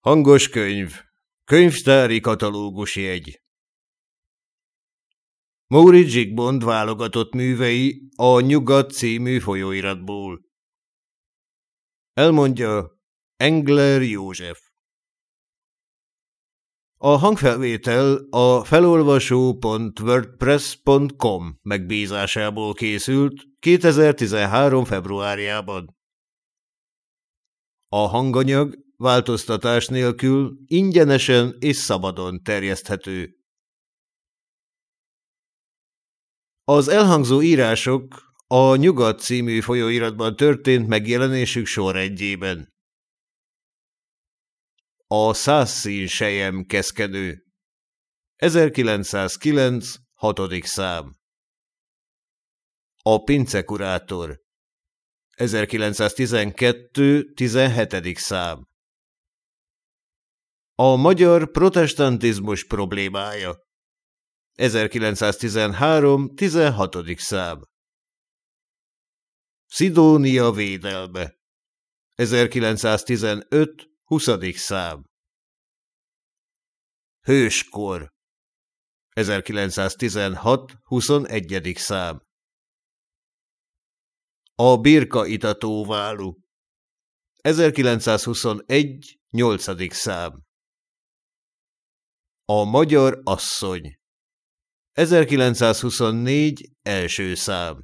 Hangos könyv. Könyvtári katalógus jegy. Móri Zsigmond válogatott művei a Nyugat című folyóiratból. Elmondja Engler József. A hangfelvétel a felolvasó.wordpress.com megbízásából készült 2013. februárjában. A hanganyag változtatás nélkül ingyenesen és szabadon terjeszthető. Az elhangzó írások a Nyugat című folyóiratban történt megjelenésük sorrendjében. A száz szín sejem keszkedő 1909. 6. szám A pincekurátor 1912. 17. szám A magyar protestantizmus problémája 1913. 16. szám Szidónia védelme 1915. 20. szám Hőskor 1916. 21. szám A birka itatóválu 1921. 8. szám A magyar asszony 1924. első szám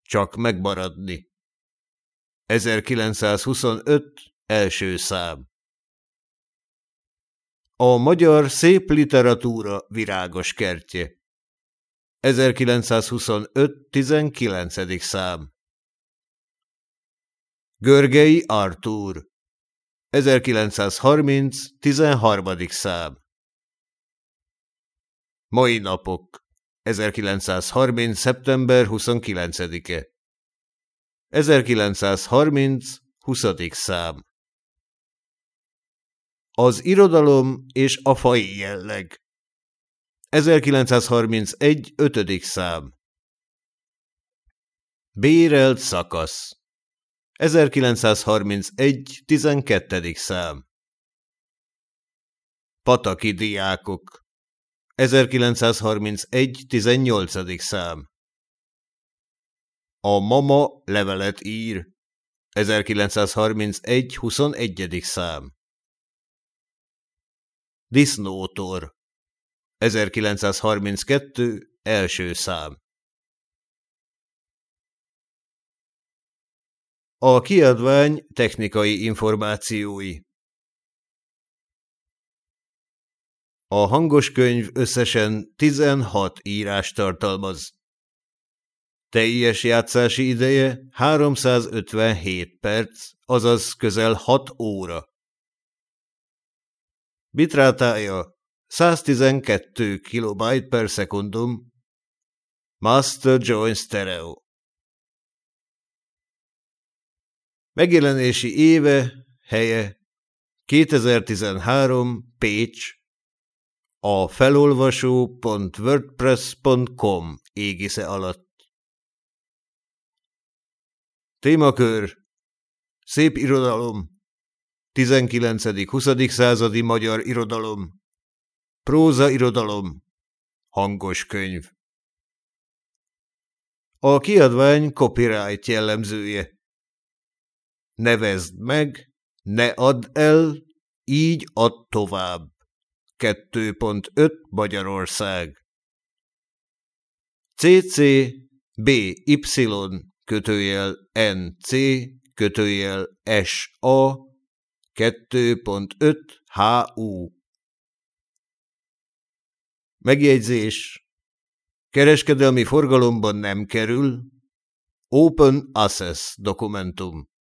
Csak megmaradni 1925. első szám A magyar szép literatúra virágos kertje 1925. 19. szám Görgei Artúr 1930. 13. szám Mai napok 1930. szeptember 29-e 1930. 20. szám Az irodalom és a fai jelleg 1931. 5. szám Bérelt szakasz 1931. 12. szám Pataki diákok 1931. 18. szám A mama levelet ír 1931. 21. szám Disznótor 1932. első szám A kiadvány technikai információi A hangos könyv összesen 16 írás tartalmaz. Teljes játszási ideje 357 perc, azaz közel 6 óra. Bitrátája 112 kB per szekundum, Master Joint Stereo. Megjelenési éve, helye 2013 Pécs, a felolvasó.wordpress.com égisze alatt. Témakör Szép irodalom 19.-20. századi magyar irodalom Próza irodalom Hangos könyv A kiadvány copyright jellemzője. Nevezd meg, ne add el, így add tovább. 2.5 Magyarország. CC BY kötőjel NC kötőjel SA 2.5 HU Megjegyzés. Kereskedelmi forgalomban nem kerül. Open Access dokumentum